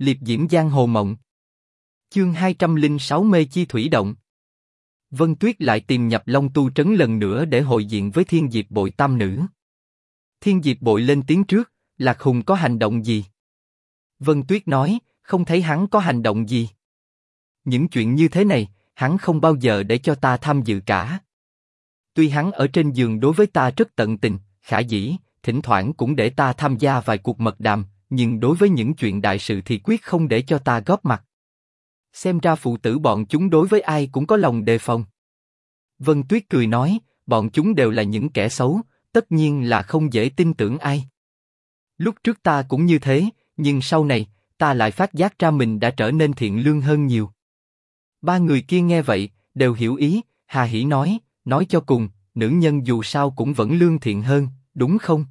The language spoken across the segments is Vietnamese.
liệp diễm giang hồ mộng. Chương 206 mê chi thủy động. Vân Tuyết lại tìm nhập Long Tu trấn lần nữa để hội diện với Thiên Diệp Bội tam nữ. Thiên Diệp Bội lên tiếng trước, Lạc Hùng có hành động gì? Vân Tuyết nói, không thấy hắn có hành động gì. Những chuyện như thế này, hắn không bao giờ để cho ta tham dự cả. Tuy hắn ở trên giường đối với ta rất tận tình, khả dĩ, thỉnh thoảng cũng để ta tham gia vài cuộc mật đàm, nhưng đối với những chuyện đại sự thì quyết không để cho ta góp mặt. Xem ra phụ tử bọn chúng đối với ai cũng có lòng đề phòng. Vân Tuyết cười nói, bọn chúng đều là những kẻ xấu, tất nhiên là không dễ tin tưởng ai. Lúc trước ta cũng như thế, nhưng sau này, ta lại phát giác ra mình đã trở nên thiện lương hơn nhiều. Ba người kia nghe vậy, đều hiểu ý, Hà Hỷ nói, nói cho cùng, nữ nhân dù sao cũng vẫn lương thiện hơn, đúng không?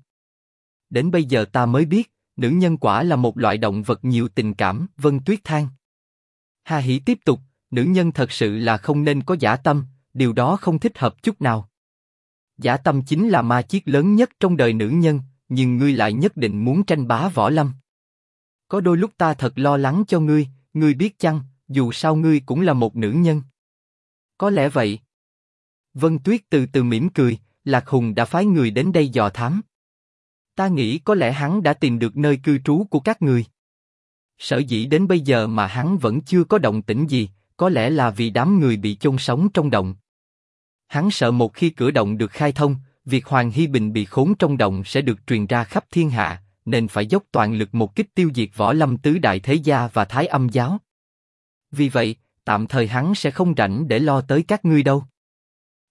Đến bây giờ ta mới biết, nữ nhân quả là một loại động vật nhiều tình cảm. Vân Tuyết than. Hà Hỷ tiếp tục, nữ nhân thật sự là không nên có giả tâm, điều đó không thích hợp chút nào. Giả tâm chính là ma chiết lớn nhất trong đời nữ nhân, nhưng ngươi lại nhất định muốn tranh bá võ lâm. Có đôi lúc ta thật lo lắng cho ngươi, ngươi biết chăng, dù sao ngươi cũng là một nữ nhân. Có lẽ vậy. Vân Tuyết từ từ mỉm cười, Lạc Hùng đã phái người đến đây dò thám. Ta nghĩ có lẽ hắn đã tìm được nơi cư trú của các người. Sở dĩ đến bây giờ mà hắn vẫn chưa có động tĩnh gì, có lẽ là vì đám người bị chôn sống trong động. Hắn sợ một khi cửa động được khai thông, việc Hoàng Hy Bình bị khốn trong động sẽ được truyền ra khắp thiên hạ, nên phải dốc toàn lực một kích tiêu diệt võ lâm tứ đại thế gia và thái âm giáo. Vì vậy, tạm thời hắn sẽ không rảnh để lo tới các ngươi đâu.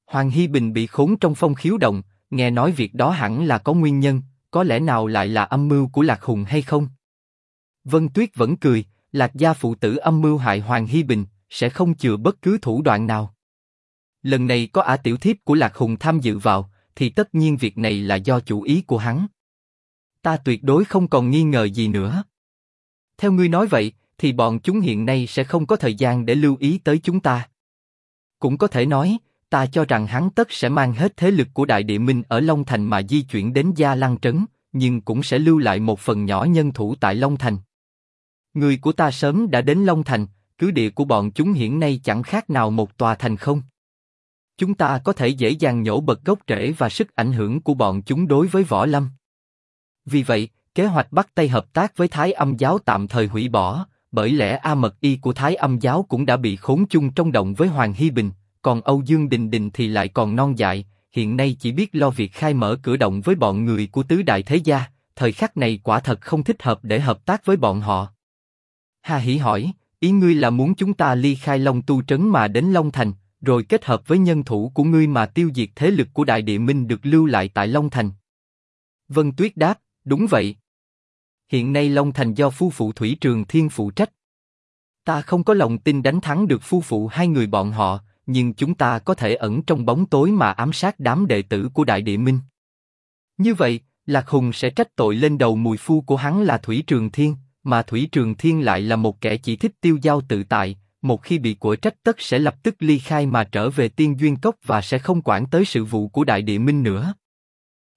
Hoàng Hy Bình bị khốn trong phong khiếu động, nghe nói việc đó hẳn là có nguyên nhân, có lẽ nào lại là âm mưu của Lạc Hùng hay không? Vân Tuyết vẫn cười, Lạc gia phụ tử âm mưu hại Hoàng hi Bình, sẽ không chừa bất cứ thủ đoạn nào. Lần này có ả tiểu thiếp của Lạc Hùng tham dự vào, thì tất nhiên việc này là do chủ ý của hắn. Ta tuyệt đối không còn nghi ngờ gì nữa. Theo ngươi nói vậy, thì bọn chúng hiện nay sẽ không có thời gian để lưu ý tới chúng ta. Cũng có thể nói, ta cho rằng hắn tất sẽ mang hết thế lực của Đại Địa Minh ở Long Thành mà di chuyển đến Gia Lăng Trấn, nhưng cũng sẽ lưu lại một phần nhỏ nhân thủ tại Long Thành. Người của ta sớm đã đến Long Thành, cứ địa của bọn chúng hiện nay chẳng khác nào một tòa thành không. Chúng ta có thể dễ dàng nhổ bật gốc rễ và sức ảnh hưởng của bọn chúng đối với võ lâm. Vì vậy, kế hoạch bắt tay hợp tác với Thái Âm giáo tạm thời hủy bỏ, bởi lẽ A Mật Y của Thái Âm giáo cũng đã bị khốn chung trong động với Hoàng Hy Bình, còn Âu Dương Đình Đình thì lại còn non dại, hiện nay chỉ biết lo việc khai mở cửa động với bọn người của tứ đại thế gia, thời khắc này quả thật không thích hợp để hợp tác với bọn họ. Hà Hỷ hỏi, ý ngươi là muốn chúng ta ly khai Long Tu Trấn mà đến Long Thành, rồi kết hợp với nhân thủ của ngươi mà tiêu diệt thế lực của Đại Địa Minh được lưu lại tại Long Thành. Vân Tuyết đáp, đúng vậy. Hiện nay Long Thành do phu phụ Thủy Trường Thiên phụ trách. Ta không có lòng tin đánh thắng được phu phụ hai người bọn họ, nhưng chúng ta có thể ẩn trong bóng tối mà ám sát đám đệ tử của Đại Địa Minh. Như vậy, Lạc Hùng sẽ trách tội lên đầu mùi phu của hắn là Thủy Trường Thiên, mà Thủy Trường Thiên lại là một kẻ chỉ thích tiêu giao tự tại, một khi bị của trách tất sẽ lập tức ly khai mà trở về Tiên Duyên Cốc và sẽ không quản tới sự vụ của Đại Địa Minh nữa.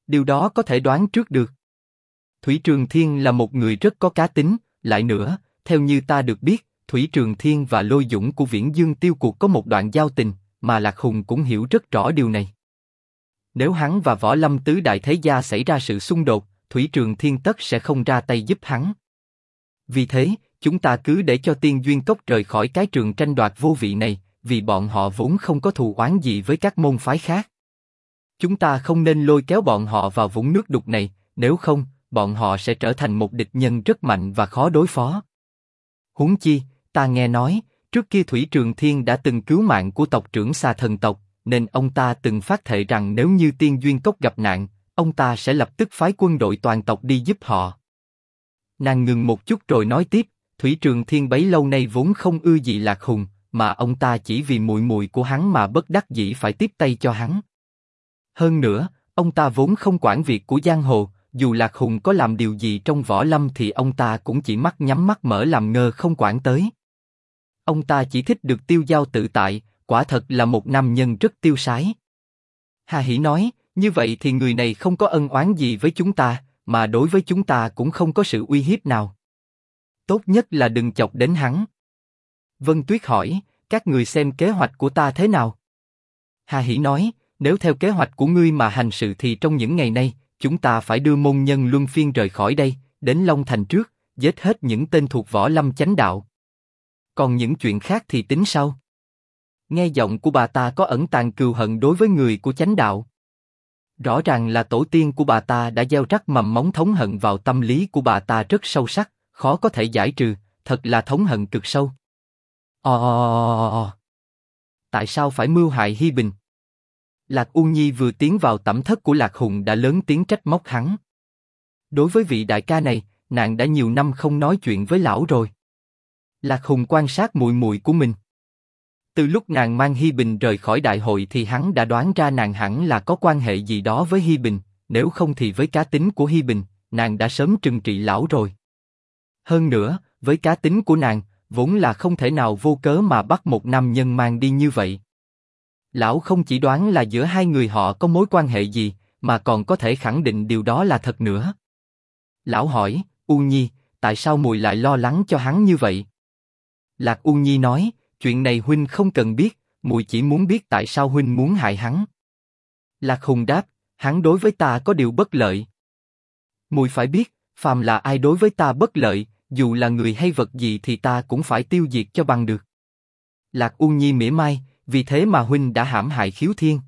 Điều đó có thể đoán trước được. Thủy Trường Thiên là một người rất có cá tính, lại nữa, theo như ta được biết, Thủy Trường Thiên và Lôi Dũng của Viễn Dương Tiêu Cuộc có một đoạn giao tình, mà Lạc Hùng cũng hiểu rất rõ điều này. Nếu hắn và Võ Lâm Tứ Đại Thế Gia xảy ra sự xung đột, Thủy Trường Thiên tất sẽ không ra tay giúp hắn. Vì thế, chúng ta cứ để cho Tiên Duyên Cốc rời khỏi cái trường tranh đoạt vô vị này, vì bọn họ vốn không có thù oán gì với các môn phái khác. Chúng ta không nên lôi kéo bọn họ vào vũng nước đục này, nếu không, bọn họ sẽ trở thành một địch nhân rất mạnh và khó đối phó. Huống chi, ta nghe nói, trước kia Thủy Trường Thiên đã từng cứu mạng của tộc trưởng xa thần tộc, nên ông ta từng phát thệ rằng nếu như Tiên Duyên Cốc gặp nạn, ông ta sẽ lập tức phái quân đội toàn tộc đi giúp họ. Nàng ngừng một chút rồi nói tiếp, Thủy Trường Thiên bấy lâu nay vốn không ưa gì Lạc Hùng, mà ông ta chỉ vì mùi mùi của hắn mà bất đắc dĩ phải tiếp tay cho hắn. Hơn nữa, ông ta vốn không quản việc của giang hồ, dù Lạc Hùng có làm điều gì trong võ lâm thì ông ta cũng chỉ mắt nhắm mắt mở làm ngơ không quản tới. Ông ta chỉ thích được tiêu giao tự tại, quả thật là một nam nhân rất tiêu sái. Hà Hỷ nói, như vậy thì người này không có ân oán gì với chúng ta, mà đối với chúng ta cũng không có sự uy hiếp nào. tốt nhất là đừng chọc đến hắn. Vân Tuyết hỏi, các người xem kế hoạch của ta thế nào? Hà Hỷ nói, nếu theo kế hoạch của ngươi mà hành sự thì trong những ngày nay, chúng ta phải đưa môn nhân luân phiên rời khỏi đây, đến Long Thành trước, giết hết những tên thuộc võ lâm chánh đạo. Còn những chuyện khác thì tính sau. Nghe giọng của bà ta có ẩn tàng cừu hận đối với người của chánh đạo. Rõ ràng là tổ tiên của bà ta đã gieo rắc mầm móng thống hận vào tâm lý của bà ta rất sâu sắc, khó có thể giải trừ, thật là thống hận cực sâu. Ồ, tại sao phải mưu hại Hi Bình? Lạc U Nhi vừa tiến vào tẩm thất của Lạc Hùng đã lớn tiếng trách móc hắn. Đối với vị đại ca này, nàng đã nhiều năm không nói chuyện với lão rồi. Lạc Hùng quan sát mùi mùi của mình. Từ lúc nàng mang Hi Bình rời khỏi đại hội thì hắn đã đoán ra nàng hẳn là có quan hệ gì đó với Hi Bình, nếu không thì với cá tính của Hi Bình, nàng đã sớm trừng trị lão rồi. Hơn nữa, với cá tính của nàng, vốn là không thể nào vô cớ mà bắt một nam nhân mang đi như vậy. Lão không chỉ đoán là giữa hai người họ có mối quan hệ gì, mà còn có thể khẳng định điều đó là thật nữa. Lão hỏi, U Nhi, tại sao mùi lại lo lắng cho hắn như vậy? Lạc U Nhi nói, chuyện này huynh không cần biết, muội chỉ muốn biết tại sao huynh muốn hại hắn. Lạc Hùng đáp, hắn đối với ta có điều bất lợi. Muội phải biết, phàm là ai đối với ta bất lợi, dù là người hay vật gì thì ta cũng phải tiêu diệt cho bằng được. Lạc U Nhi mỉa mai, vì thế mà huynh đã hãm hại khiếu thiên.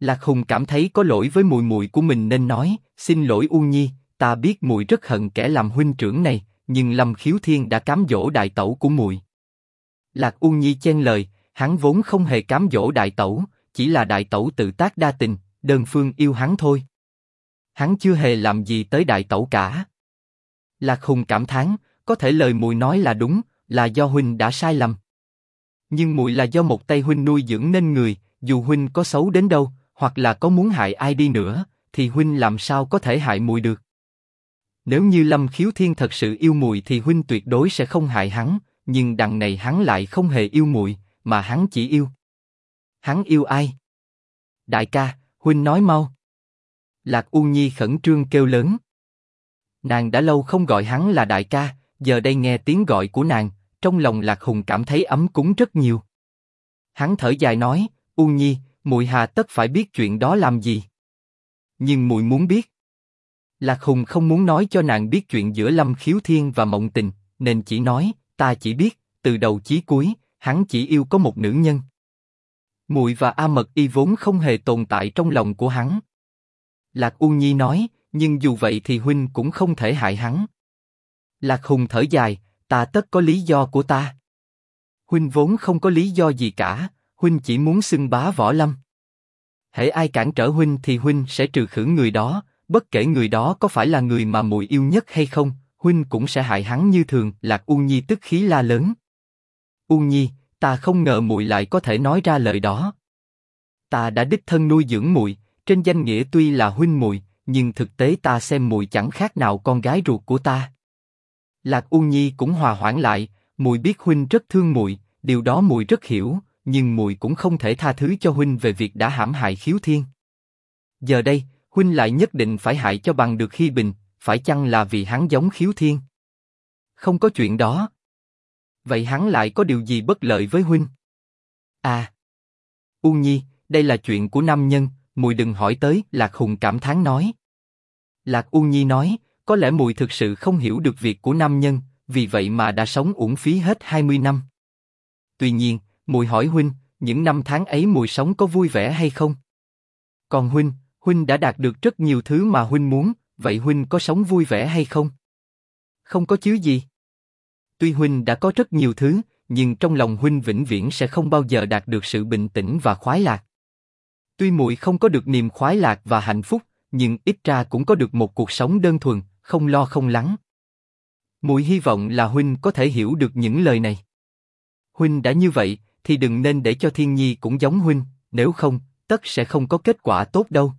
Lạc Hùng cảm thấy có lỗi với mùi mùi của mình nên nói, xin lỗi U Nhi, ta biết mùi rất hận kẻ làm huynh trưởng này, nhưng Lâm Khiếu Thiên đã cám dỗ đại tẩu của mùi. Lạc U Nhi chen lời, hắn vốn không hề cám dỗ đại tẩu, chỉ là đại tẩu tự tác đa tình, đơn phương yêu hắn thôi. Hắn chưa hề làm gì tới đại tẩu cả. Lạc Hùng cảm thán, có thể lời mùi nói là đúng, là do huynh đã sai lầm. Nhưng mùi là do một tay huynh nuôi dưỡng nên người, dù huynh có xấu đến đâu, hoặc là có muốn hại ai đi nữa, thì huynh làm sao có thể hại mùi được? Nếu như Lâm Khiếu Thiên thật sự yêu mùi thì huynh tuyệt đối sẽ không hại hắn, nhưng đằng này hắn lại không hề yêu mùi, mà hắn chỉ yêu. Hắn yêu ai? Đại ca, huynh nói mau. Lạc U Nhi khẩn trương kêu lớn. Nàng đã lâu không gọi hắn là đại ca, giờ đây nghe tiếng gọi của nàng, trong lòng Lạc Hùng cảm thấy ấm cúng rất nhiều. Hắn thở dài nói, U Nhi, muội hà tất phải biết chuyện đó làm gì. Nhưng muội muốn biết. Lạc Hùng không muốn nói cho nàng biết chuyện giữa Lâm Khiếu Thiên và Mộng Tình, nên chỉ nói, ta chỉ biết, từ đầu chí cuối, hắn chỉ yêu có một nữ nhân. Muội và A Mật Y vốn không hề tồn tại trong lòng của hắn. Lạc U Nhi nói, nhưng dù vậy thì huynh cũng không thể hại hắn. Lạc Hùng thở dài, ta tất có lý do của ta. Huynh vốn không có lý do gì cả, huynh chỉ muốn xưng bá võ lâm. Hễ ai cản trở huynh thì huynh sẽ trừ khử người đó, bất kể người đó có phải là người mà muội yêu nhất hay không, huynh cũng sẽ hại hắn như thường. Lạc U Nhi tức khí la lớn. U Nhi, ta không ngờ muội lại có thể nói ra lời đó. Ta đã đích thân nuôi dưỡng muội, trên danh nghĩa tuy là huynh muội, nhưng thực tế ta xem muội chẳng khác nào con gái ruột của ta. Lạc U Nhi cũng hòa hoãn lại, muội biết huynh rất thương muội, điều đó muội rất hiểu, nhưng muội cũng không thể tha thứ cho huynh về việc đã hãm hại khiếu thiên. Giờ đây, huynh lại nhất định phải hại cho bằng được khi bình, phải chăng là vì hắn giống khiếu thiên? Không có chuyện đó. Vậy hắn lại có điều gì bất lợi với huynh? À, U Nhi, đây là chuyện của nam nhân, mùi đừng hỏi tới. Lạc Hùng cảm thán nói. Lạc U Nhi nói, có lẽ mùi thực sự không hiểu được việc của nam nhân, vì vậy mà đã sống uổng phí hết 20 năm. Tuy nhiên, mùi hỏi huynh, những năm tháng ấy mùi sống có vui vẻ hay không? Còn huynh, huynh đã đạt được rất nhiều thứ mà huynh muốn, vậy huynh có sống vui vẻ hay không? Không có chứ gì. Tuy huynh đã có rất nhiều thứ, nhưng trong lòng huynh vĩnh viễn sẽ không bao giờ đạt được sự bình tĩnh và khoái lạc. Tuy muội không có được niềm khoái lạc và hạnh phúc, nhưng ít ra cũng có được một cuộc sống đơn thuần, không lo không lắng. Muội hy vọng là huynh có thể hiểu được những lời này. Huynh đã như vậy, thì đừng nên để cho Thiên Nhi cũng giống huynh, nếu không, tất sẽ không có kết quả tốt đâu.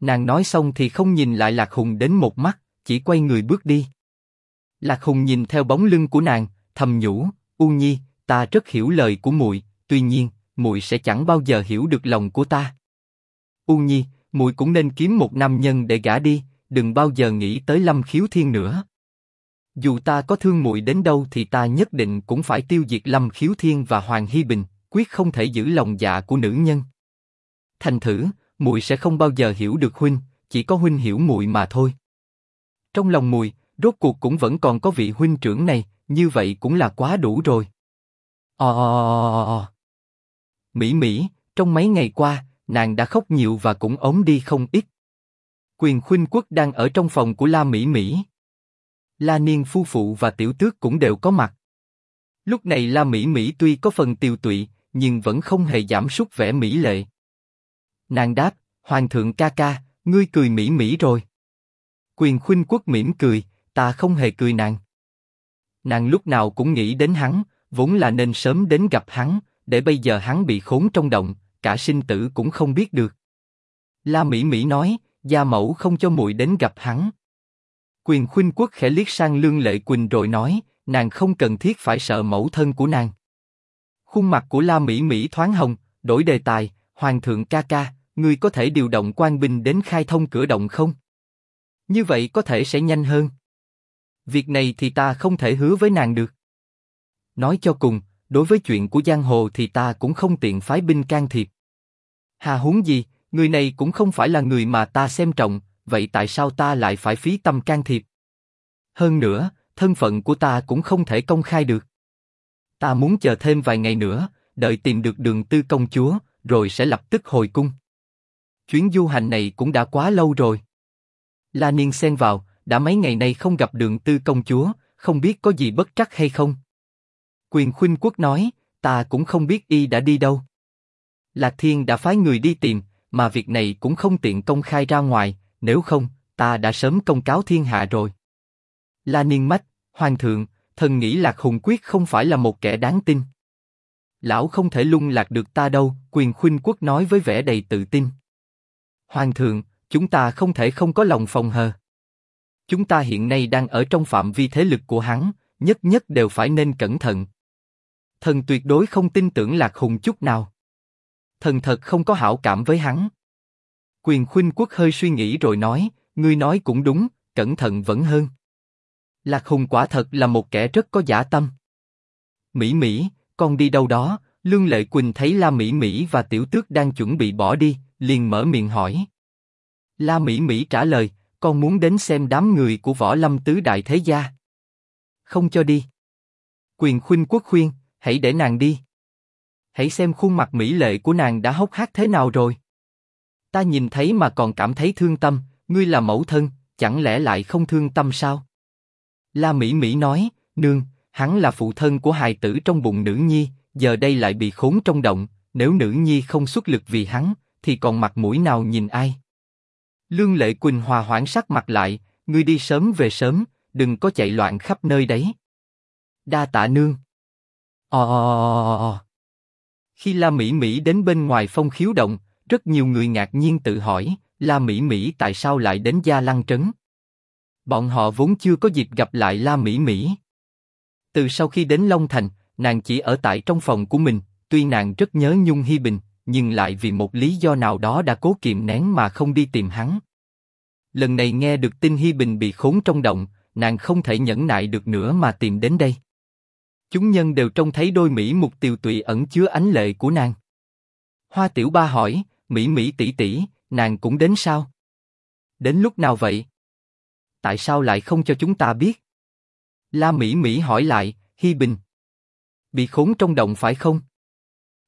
Nàng nói xong thì không nhìn lại Lạc Hùng đến một mắt, chỉ quay người bước đi. Lạc Hùng nhìn theo bóng lưng của nàng, thầm nhủ, U Nhi, ta rất hiểu lời của muội, tuy nhiên, muội sẽ chẳng bao giờ hiểu được lòng của ta. U Nhi, muội cũng nên kiếm một nam nhân để gả đi, đừng bao giờ nghĩ tới Lâm Khiếu Thiên nữa. Dù ta có thương muội đến đâu thì ta nhất định cũng phải tiêu diệt Lâm Khiếu Thiên và Hoàng Hy Bình, quyết không thể giữ lòng dạ của nữ nhân. Thành thử, muội sẽ không bao giờ hiểu được huynh, chỉ có huynh hiểu muội mà thôi. Trong lòng muội, rốt cuộc cũng vẫn còn có vị huynh trưởng này, như vậy cũng là quá đủ rồi. Ồ. Mỹ Mỹ, trong mấy ngày qua, nàng đã khóc nhiều và cũng ốm đi không ít. Quyền khuynh quốc đang ở trong phòng của La Mỹ Mỹ. La Niên phu phụ và tiểu tước cũng đều có mặt. Lúc này La Mỹ Mỹ tuy có phần tiêu tụy, nhưng vẫn không hề giảm sút vẻ mỹ lệ. Nàng đáp, Hoàng thượng ca ca, ngươi cười mỹ mỹ rồi. Quyền khuynh quốc mỉm cười, ta không hề cười nàng. Nàng lúc nào cũng nghĩ đến hắn, vốn là nên sớm đến gặp hắn, để bây giờ hắn bị khốn trong động, cả sinh tử cũng không biết được. La Mỹ Mỹ nói, gia mẫu không cho muội đến gặp hắn. Quyền khuynh quốc khẽ liếc sang lương lệ quỳnh rồi nói, nàng không cần thiết phải sợ mẫu thân của nàng. Khuôn mặt của La Mỹ Mỹ thoáng hồng, đổi đề tài, Hoàng thượng ca ca, ngươi có thể điều động quan binh đến khai thông cửa động không? Như vậy có thể sẽ nhanh hơn. Việc này thì ta không thể hứa với nàng được. Nói cho cùng, đối với chuyện của giang hồ thì ta cũng không tiện phái binh can thiệp. Hà huống gì, người này cũng không phải là người mà ta xem trọng, vậy tại sao ta lại phải phí tâm can thiệp? Hơn nữa, thân phận của ta cũng không thể công khai được. Ta muốn chờ thêm vài ngày nữa, đợi tìm được đường tư công chúa, rồi sẽ lập tức hồi cung. Chuyến du hành này cũng đã quá lâu rồi. La Niên xen vào, đã mấy ngày nay không gặp đường tư công chúa, không biết có gì bất trắc hay không. Quyền khuynh quốc nói, ta cũng không biết y đã đi đâu. Lạc Thiên đã phái người đi tìm, mà việc này cũng không tiện công khai ra ngoài, nếu không, ta đã sớm công cáo thiên hạ rồi. La Niên mách, Hoàng thượng, thần nghĩ Lạc Hùng Quyết không phải là một kẻ đáng tin. Lão không thể lung lạc được ta đâu, quyền khuynh quốc nói với vẻ đầy tự tin. Hoàng thượng, chúng ta không thể không có lòng phòng hờ. Chúng ta hiện nay đang ở trong phạm vi thế lực của hắn, nhất nhất đều phải nên cẩn thận. Thần tuyệt đối không tin tưởng Lạc Hùng chút nào. Thần thật không có hảo cảm với hắn. Quyền khuynh quốc hơi suy nghĩ rồi nói, ngươi nói cũng đúng, cẩn thận vẫn hơn. Lạc Hùng quả thật là một kẻ rất có giả tâm. Mỹ Mỹ, con đi đâu đó? Lương Lệ Quỳnh thấy La Mỹ Mỹ và Tiểu Tước đang chuẩn bị bỏ đi, liền mở miệng hỏi. La Mỹ Mỹ trả lời, con muốn đến xem đám người của võ lâm tứ đại thế gia. Không cho đi. Quyền khuyên quốc khuyên, hãy để nàng đi. Hãy xem khuôn mặt mỹ lệ của nàng đã hốc hác thế nào rồi. Ta nhìn thấy mà còn cảm thấy thương tâm, ngươi là mẫu thân, chẳng lẽ lại không thương tâm sao? La Mỹ Mỹ nói, nương, hắn là phụ thân của hài tử trong bụng nữ nhi, giờ đây lại bị khốn trong động, nếu nữ nhi không xuất lực vì hắn, thì còn mặt mũi nào nhìn ai? Lương Lệ Quỳnh hòa hoãn sắc mặt lại, ngươi đi sớm về sớm, đừng có chạy loạn khắp nơi đấy. Đa tạ nương. Ồ. Khi La Mỹ Mỹ đến bên ngoài phong khiếu động, rất nhiều người ngạc nhiên tự hỏi, La Mỹ Mỹ tại sao lại đến Gia Lăng Trấn? Bọn họ vốn chưa có dịp gặp lại La Mỹ Mỹ. Từ sau khi đến Long Thành, nàng chỉ ở tại trong phòng của mình, tuy nàng rất nhớ Nhung Hi Bình, nhưng lại vì một lý do nào đó đã cố kiềm nén mà không đi tìm hắn. Lần này nghe được tin Hi Bình bị khốn trong động, nàng không thể nhẫn nại được nữa mà tìm đến đây. Chúng nhân đều trông thấy đôi mỹ mục tiều tụy ẩn chứa ánh lệ của nàng. Hoa Tiểu Ba hỏi, Mỹ Mỹ tỷ tỷ, nàng cũng đến sao? Đến lúc nào vậy? Tại sao lại không cho chúng ta biết? La Mỹ Mỹ hỏi lại, Hi Bình. Bị khốn trong động phải không?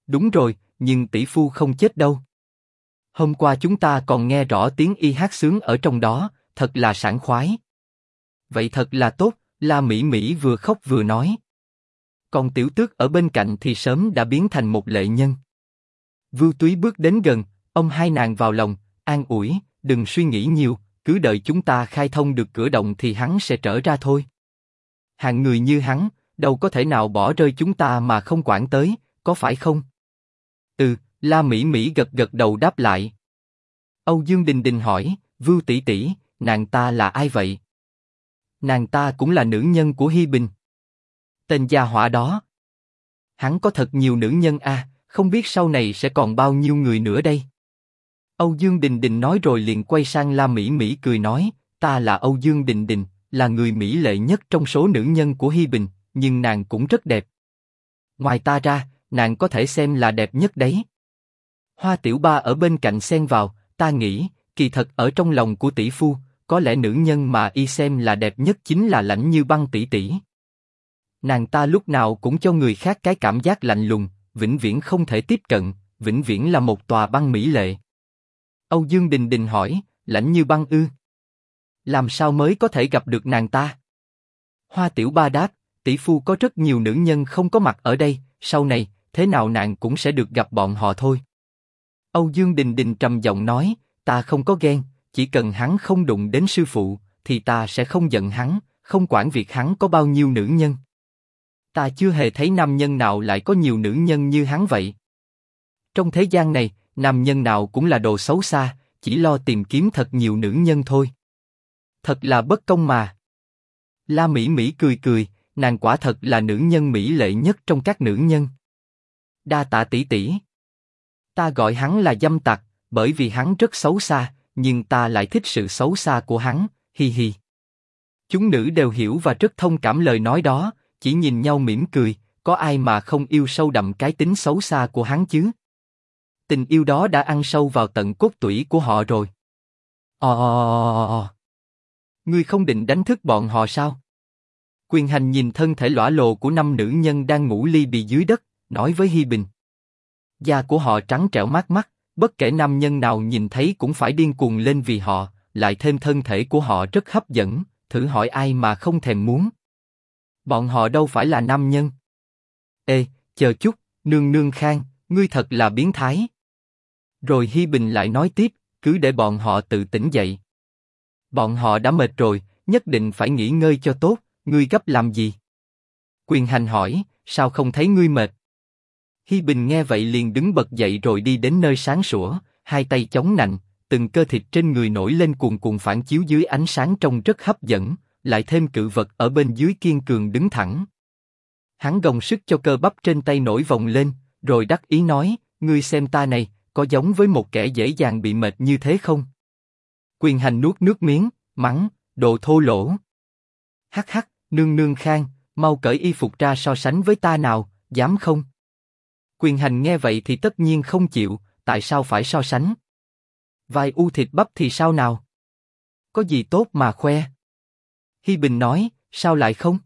Đúng rồi, nhưng tỷ phu không chết đâu. Hôm qua chúng ta còn nghe rõ tiếng y hát sướng ở trong đó, thật là sảng khoái. Vậy thật là tốt, La Mỹ Mỹ vừa khóc vừa nói. Còn tiểu tước ở bên cạnh thì sớm đã biến thành một lệ nhân. Vưu Túy bước đến gần, ông hai nàng vào lòng, an ủi, đừng suy nghĩ nhiều, cứ đợi chúng ta khai thông được cửa động thì hắn sẽ trở ra thôi. Hàng người như hắn, đâu có thể nào bỏ rơi chúng ta mà không quản tới, có phải không? Ừ, La Mỹ Mỹ gật gật đầu đáp lại. Âu Dương Đình Đình hỏi, Vưu tỷ tỷ, nàng ta là ai vậy? Nàng ta cũng là nữ nhân của Hi Bình. Tên gia hỏa đó. Hắn có thật nhiều nữ nhân a, à, không biết sau này sẽ còn bao nhiêu người nữa đây. Âu Dương Đình Đình nói rồi liền quay sang La Mỹ Mỹ cười nói, ta là Âu Dương Đình Đình, là người mỹ lệ nhất trong số nữ nhân của Hi Bình, nhưng nàng cũng rất đẹp. Ngoài ta ra, nàng có thể xem là đẹp nhất đấy. Hoa Tiểu Ba ở bên cạnh xen vào, ta nghĩ, kỳ thật ở trong lòng của tỷ phu, có lẽ nữ nhân mà y xem là đẹp nhất chính là lãnh như băng tỷ tỷ. Nàng ta lúc nào cũng cho người khác cái cảm giác lạnh lùng, vĩnh viễn không thể tiếp cận, vĩnh viễn là một tòa băng mỹ lệ. Âu Dương Đình Đình hỏi, lãnh như băng ư? Làm sao mới có thể gặp được nàng ta? Hoa Tiểu Ba đáp, tỷ phu có rất nhiều nữ nhân không có mặt ở đây, sau này thế nào nàng cũng sẽ được gặp bọn họ thôi. Âu Dương Đình Đình trầm giọng nói, ta không có ghen, chỉ cần hắn không đụng đến sư phụ, thì ta sẽ không giận hắn, không quản việc hắn có bao nhiêu nữ nhân. Ta chưa hề thấy nam nhân nào lại có nhiều nữ nhân như hắn vậy. Trong thế gian này, nam nhân nào cũng là đồ xấu xa, chỉ lo tìm kiếm thật nhiều nữ nhân thôi. Thật là bất công mà. La Mỹ Mỹ cười cười, nàng quả thật là nữ nhân mỹ lệ nhất trong các nữ nhân. Đa tạ tỷ tỷ. Ta gọi hắn là dâm tặc, bởi vì hắn rất xấu xa, nhưng ta lại thích sự xấu xa của hắn, hi hi. Chúng nữ đều hiểu và rất thông cảm lời nói đó, chỉ nhìn nhau mỉm cười, có ai mà không yêu sâu đậm cái tính xấu xa của hắn chứ? Tình yêu đó đã ăn sâu vào tận cốt tủy của họ rồi. Ồ, ngươi không định đánh thức bọn họ sao? Quyền hành nhìn thân thể lõa lồ của năm nữ nhân đang ngủ ly bì dưới đất, nói với Hi Bình. Da của họ trắng trẻo mát mắt, bất kể nam nhân nào nhìn thấy cũng phải điên cuồng lên vì họ, lại thêm thân thể của họ rất hấp dẫn, thử hỏi ai mà không thèm muốn. Bọn họ đâu phải là nam nhân. Ê, chờ chút, nương nương khang, ngươi thật là biến thái. Rồi Hi Bình lại nói tiếp, cứ để bọn họ tự tỉnh dậy. Bọn họ đã mệt rồi, nhất định phải nghỉ ngơi cho tốt, ngươi gấp làm gì? Quyền hành hỏi, sao không thấy ngươi mệt? Hi Bình nghe vậy liền đứng bật dậy rồi đi đến nơi sáng sủa, hai tay chống nạnh, từng cơ thịt trên người nổi lên cuồn cuộn phản chiếu dưới ánh sáng trông rất hấp dẫn, lại thêm cự vật ở bên dưới kiên cường đứng thẳng. Hắn gồng sức cho cơ bắp trên tay nổi vòng lên, rồi đắc ý nói, ngươi xem ta này, có giống với một kẻ dễ dàng bị mệt như thế không? Quyền hành nuốt nước miếng, mắng, đồ thô lỗ. Hắc hắc, nương nương khang, mau cởi y phục ra so sánh với ta nào, dám không? Quyền hành nghe vậy thì tất nhiên không chịu, tại sao phải so sánh? Vài u thịt bắp thì sao nào? Có gì tốt mà khoe? Hi Bình nói, sao lại không?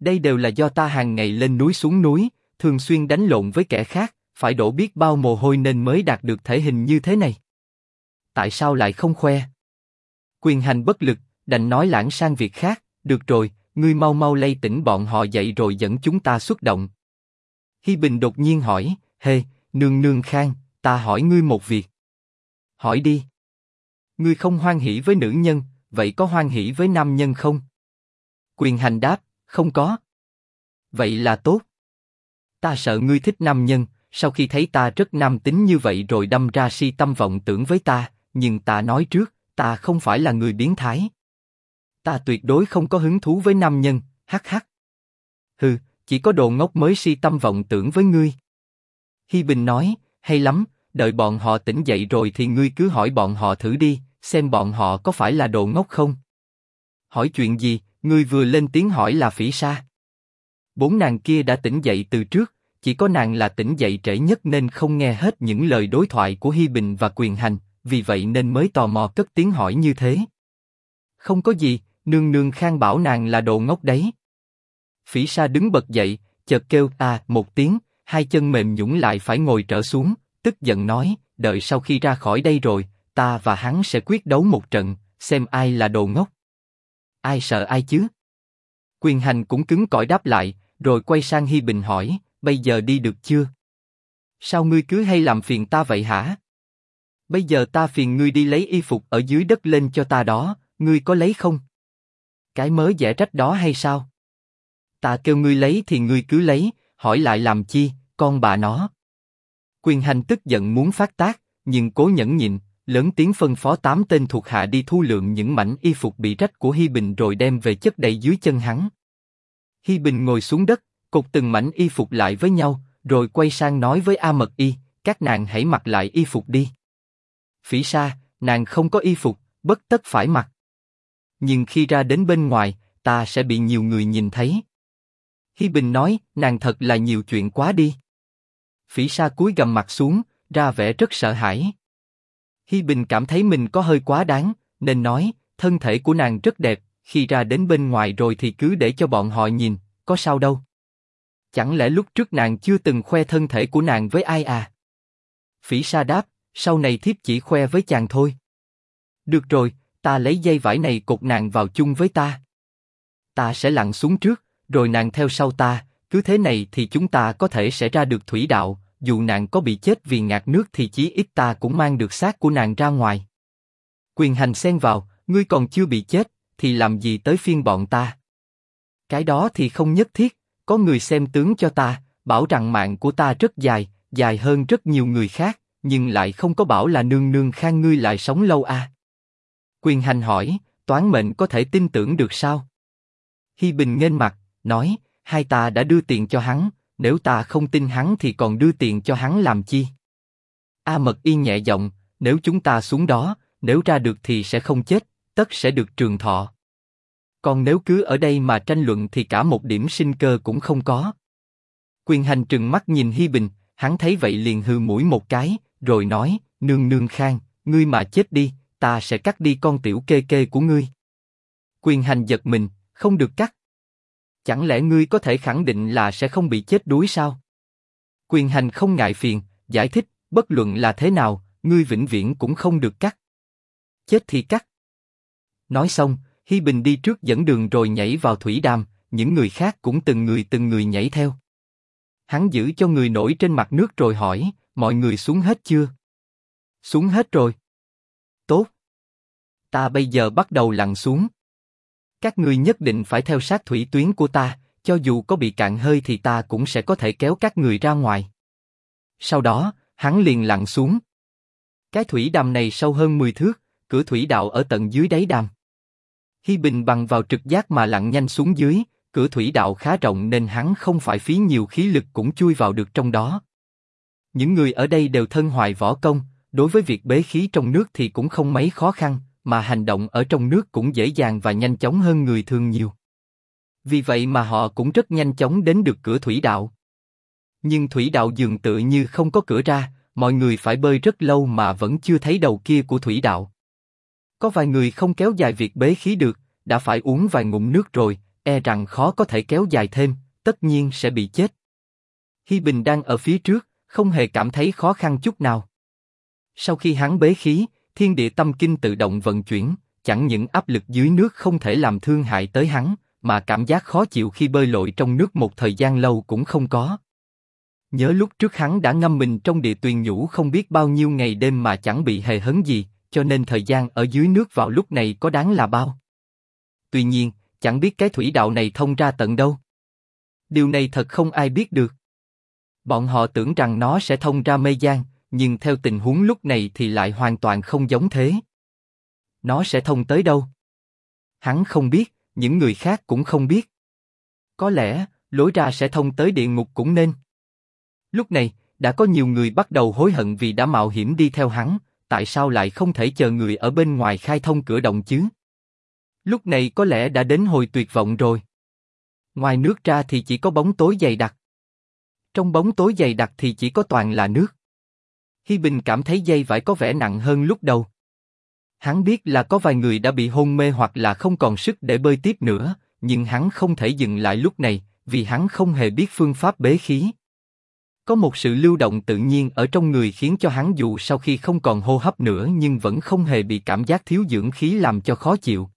Đây đều là do ta hàng ngày lên núi xuống núi, thường xuyên đánh lộn với kẻ khác, phải đổ biết bao mồ hôi nên mới đạt được thể hình như thế này. Tại sao lại không khoe? Quyền hành bất lực, đành nói lãng sang việc khác. Được rồi, ngươi mau mau lay tỉnh bọn họ dậy rồi dẫn chúng ta xuất động. Hi Bình đột nhiên hỏi, Hê, nương nương khang, ta hỏi ngươi một việc. Hỏi đi. Ngươi không hoan hỉ với nữ nhân, vậy có hoan hỉ với nam nhân không? Quyền hành đáp, không có. Vậy là tốt. Ta sợ ngươi thích nam nhân, sau khi thấy ta rất nam tính như vậy rồi đâm ra si tâm vọng tưởng với ta, nhưng ta nói trước, ta không phải là người biến thái. Ta tuyệt đối không có hứng thú với nam nhân, hắc hắc. Hừ, chỉ có đồ ngốc mới si tâm vọng tưởng với ngươi. Hi Bình nói, hay lắm, đợi bọn họ tỉnh dậy rồi thì ngươi cứ hỏi bọn họ thử đi, xem bọn họ có phải là đồ ngốc không. Hỏi chuyện gì, ngươi vừa lên tiếng hỏi là phỉ sa. Bốn nàng kia đã tỉnh dậy từ trước, chỉ có nàng là tỉnh dậy trễ nhất nên không nghe hết những lời đối thoại của Hi Bình và Quyền Hành, vì vậy nên mới tò mò cất tiếng hỏi như thế. Không có gì, nương nương khang bảo nàng là đồ ngốc đấy. Phỉ Sa đứng bật dậy, chợt kêu a một tiếng, hai chân mềm nhũn lại phải ngồi trở xuống, tức giận nói, đợi sau khi ra khỏi đây rồi, ta và hắn sẽ quyết đấu một trận, xem ai là đồ ngốc. Ai sợ ai chứ? Quyền hành cũng cứng cỏi đáp lại, rồi quay sang Hi Bình hỏi, bây giờ đi được chưa? Sao ngươi cứ hay làm phiền ta vậy hả? Bây giờ ta phiền ngươi đi lấy y phục ở dưới đất lên cho ta đó, ngươi có lấy không? Cái mớ dễ trách đó hay sao? Ta kêu ngươi lấy thì ngươi cứ lấy, hỏi lại làm chi, con bà nó. Quyền hành tức giận muốn phát tác, nhưng cố nhẫn nhịn, lớn tiếng phân phó tám tên thuộc hạ đi thu lượng những mảnh y phục bị rách của Hi Bình rồi đem về chất đầy dưới chân hắn. Hi Bình ngồi xuống đất, cột từng mảnh y phục lại với nhau, rồi quay sang nói với A Mật Y, các nàng hãy mặc lại y phục đi. Phỉ Sa, nàng không có y phục, bất tất phải mặc. nhưng khi ra đến bên ngoài, ta sẽ bị nhiều người nhìn thấy. Hi Bình nói, nàng thật là nhiều chuyện quá đi. Phỉ Sa cúi gầm mặt xuống, ra vẻ rất sợ hãi. Hi Bình cảm thấy mình có hơi quá đáng, nên nói, thân thể của nàng rất đẹp, khi ra đến bên ngoài rồi thì cứ để cho bọn họ nhìn, có sao đâu. Chẳng lẽ lúc trước nàng chưa từng khoe thân thể của nàng với ai à? Phỉ Sa đáp, sau này thiếp chỉ khoe với chàng thôi. Được rồi, ta lấy dây vải này cột nàng vào chung với ta. Ta sẽ lặn xuống trước, rồi nàng theo sau ta, cứ thế này thì chúng ta có thể sẽ ra được thủy đạo, dù nàng có bị chết vì ngạt nước thì chí ít ta cũng mang được xác của nàng ra ngoài. Quyền hành xen vào, ngươi còn chưa bị chết, thì làm gì tới phiên bọn ta? Cái đó thì không nhất thiết, có người xem tướng cho ta, bảo rằng mạng của ta rất dài, dài hơn rất nhiều người khác, nhưng lại không có bảo là nương nương khang ngươi lại sống lâu à. Quyền hành hỏi, toán mệnh có thể tin tưởng được sao? Hi Bình nghênh mặt, nói, hai ta đã đưa tiền cho hắn, nếu ta không tin hắn thì còn đưa tiền cho hắn làm chi? A Mật y nhẹ giọng, nếu chúng ta xuống đó, nếu ra được thì sẽ không chết, tất sẽ được trường thọ. Còn nếu cứ ở đây mà tranh luận thì cả một điểm sinh cơ cũng không có. Quyền hành trừng mắt nhìn Hi Bình, hắn thấy vậy liền hư mũi một cái, rồi nói, nương nương khang, ngươi mà chết đi, ta sẽ cắt đi con tiểu kê kê của ngươi. Quyền hành giật mình, không được cắt. Chẳng lẽ ngươi có thể khẳng định là sẽ không bị chết đuối sao? Quyền hành không ngại phiền, giải thích, bất luận là thế nào, ngươi vĩnh viễn cũng không được cắt. Chết thì cắt. Nói xong, Hi Bình đi trước dẫn đường rồi nhảy vào thủy đàm, những người khác cũng từng người từng người nhảy theo. Hắn giữ cho người nổi trên mặt nước rồi hỏi, mọi người xuống hết chưa? Xuống hết rồi. Tốt. Ta bây giờ bắt đầu lặn xuống. Các ngươi nhất định phải theo sát thủy tuyến của ta, cho dù có bị cạn hơi thì ta cũng sẽ có thể kéo các người ra ngoài. Sau đó, hắn liền lặn xuống. Cái thủy đàm này sâu hơn 10 thước, cửa thủy đạo ở tận dưới đáy đàm. Hi Bình bằng vào trực giác mà lặn nhanh xuống dưới, cửa thủy đạo khá rộng nên hắn không phải phí nhiều khí lực cũng chui vào được trong đó. Những người ở đây đều thân hoài võ công, đối với việc bế khí trong nước thì cũng không mấy khó khăn, mà hành động ở trong nước cũng dễ dàng và nhanh chóng hơn người thường nhiều. Vì vậy mà họ cũng rất nhanh chóng đến được cửa thủy đạo. Nhưng thủy đạo dường tự như không có cửa ra, mọi người phải bơi rất lâu mà vẫn chưa thấy đầu kia của thủy đạo. Có vài người không kéo dài việc bế khí được, đã phải uống vài ngụm nước rồi, e rằng khó có thể kéo dài thêm, tất nhiên sẽ bị chết. Hi Bình đang ở phía trước, không hề cảm thấy khó khăn chút nào. Sau khi hắn bế khí, thiên địa tâm kinh tự động vận chuyển, chẳng những áp lực dưới nước không thể làm thương hại tới hắn, mà cảm giác khó chịu khi bơi lội trong nước một thời gian lâu cũng không có. Nhớ lúc trước hắn đã ngâm mình trong địa tuyền nhũ không biết bao nhiêu ngày đêm mà chẳng bị hề hấn gì, cho nên thời gian ở dưới nước vào lúc này có đáng là bao. Tuy nhiên, chẳng biết cái thủy đạo này thông ra tận đâu. Điều này thật không ai biết được. Bọn họ tưởng rằng nó sẽ thông ra mê giang, nhưng theo tình huống lúc này thì lại hoàn toàn không giống thế. Nó sẽ thông tới đâu? Hắn không biết, những người khác cũng không biết. Có lẽ, lối ra sẽ thông tới địa ngục cũng nên. Lúc này, đã có nhiều người bắt đầu hối hận vì đã mạo hiểm đi theo hắn, tại sao lại không thể chờ người ở bên ngoài khai thông cửa động chứ? Lúc này có lẽ đã đến hồi tuyệt vọng rồi. Ngoài nước ra thì chỉ có bóng tối dày đặc. Trong bóng tối dày đặc thì chỉ có toàn là nước. Hi Bình cảm thấy dây vải có vẻ nặng hơn lúc đầu. Hắn biết là có vài người đã bị hôn mê hoặc là không còn sức để bơi tiếp nữa, nhưng hắn không thể dừng lại lúc này, vì hắn không hề biết phương pháp bế khí. Có một sự lưu động tự nhiên ở trong người khiến cho hắn dù sau khi không còn hô hấp nữa nhưng vẫn không hề bị cảm giác thiếu dưỡng khí làm cho khó chịu.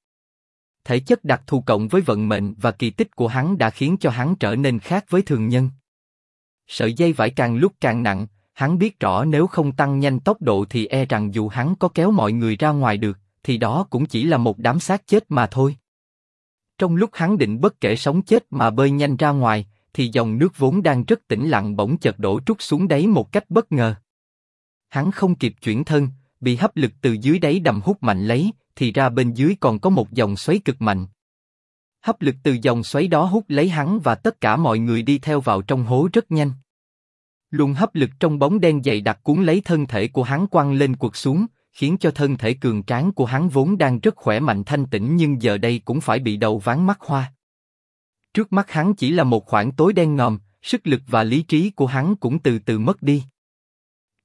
Thể chất đặc thù cộng với vận mệnh và kỳ tích của hắn đã khiến cho hắn trở nên khác với thường nhân. Sợi dây vải càng lúc càng nặng, hắn biết rõ nếu không tăng nhanh tốc độ thì e rằng dù hắn có kéo mọi người ra ngoài được, thì đó cũng chỉ là một đám xác chết mà thôi. Trong lúc hắn định bất kể sống chết mà bơi nhanh ra ngoài, thì dòng nước vốn đang rất tĩnh lặng bỗng chợt đổ trút xuống đáy một cách bất ngờ. Hắn không kịp chuyển thân, bị hấp lực từ dưới đáy đầm hút mạnh lấy, thì ra bên dưới còn có một dòng xoáy cực mạnh. Hấp lực từ dòng xoáy đó hút lấy hắn và tất cả mọi người đi theo vào trong hố rất nhanh. Luồng hấp lực trong bóng đen dày đặc cuốn lấy thân thể của hắn quăng lên quật xuống, khiến cho thân thể cường tráng của hắn vốn đang rất khỏe mạnh thanh tĩnh nhưng giờ đây cũng phải bị đầu ván mắt hoa. Trước mắt hắn chỉ là một khoảng tối đen ngòm, sức lực và lý trí của hắn cũng từ từ mất đi.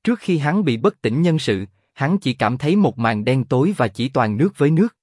Trước khi hắn bị bất tỉnh nhân sự, hắn chỉ cảm thấy một màn đen tối và chỉ toàn nước với nước.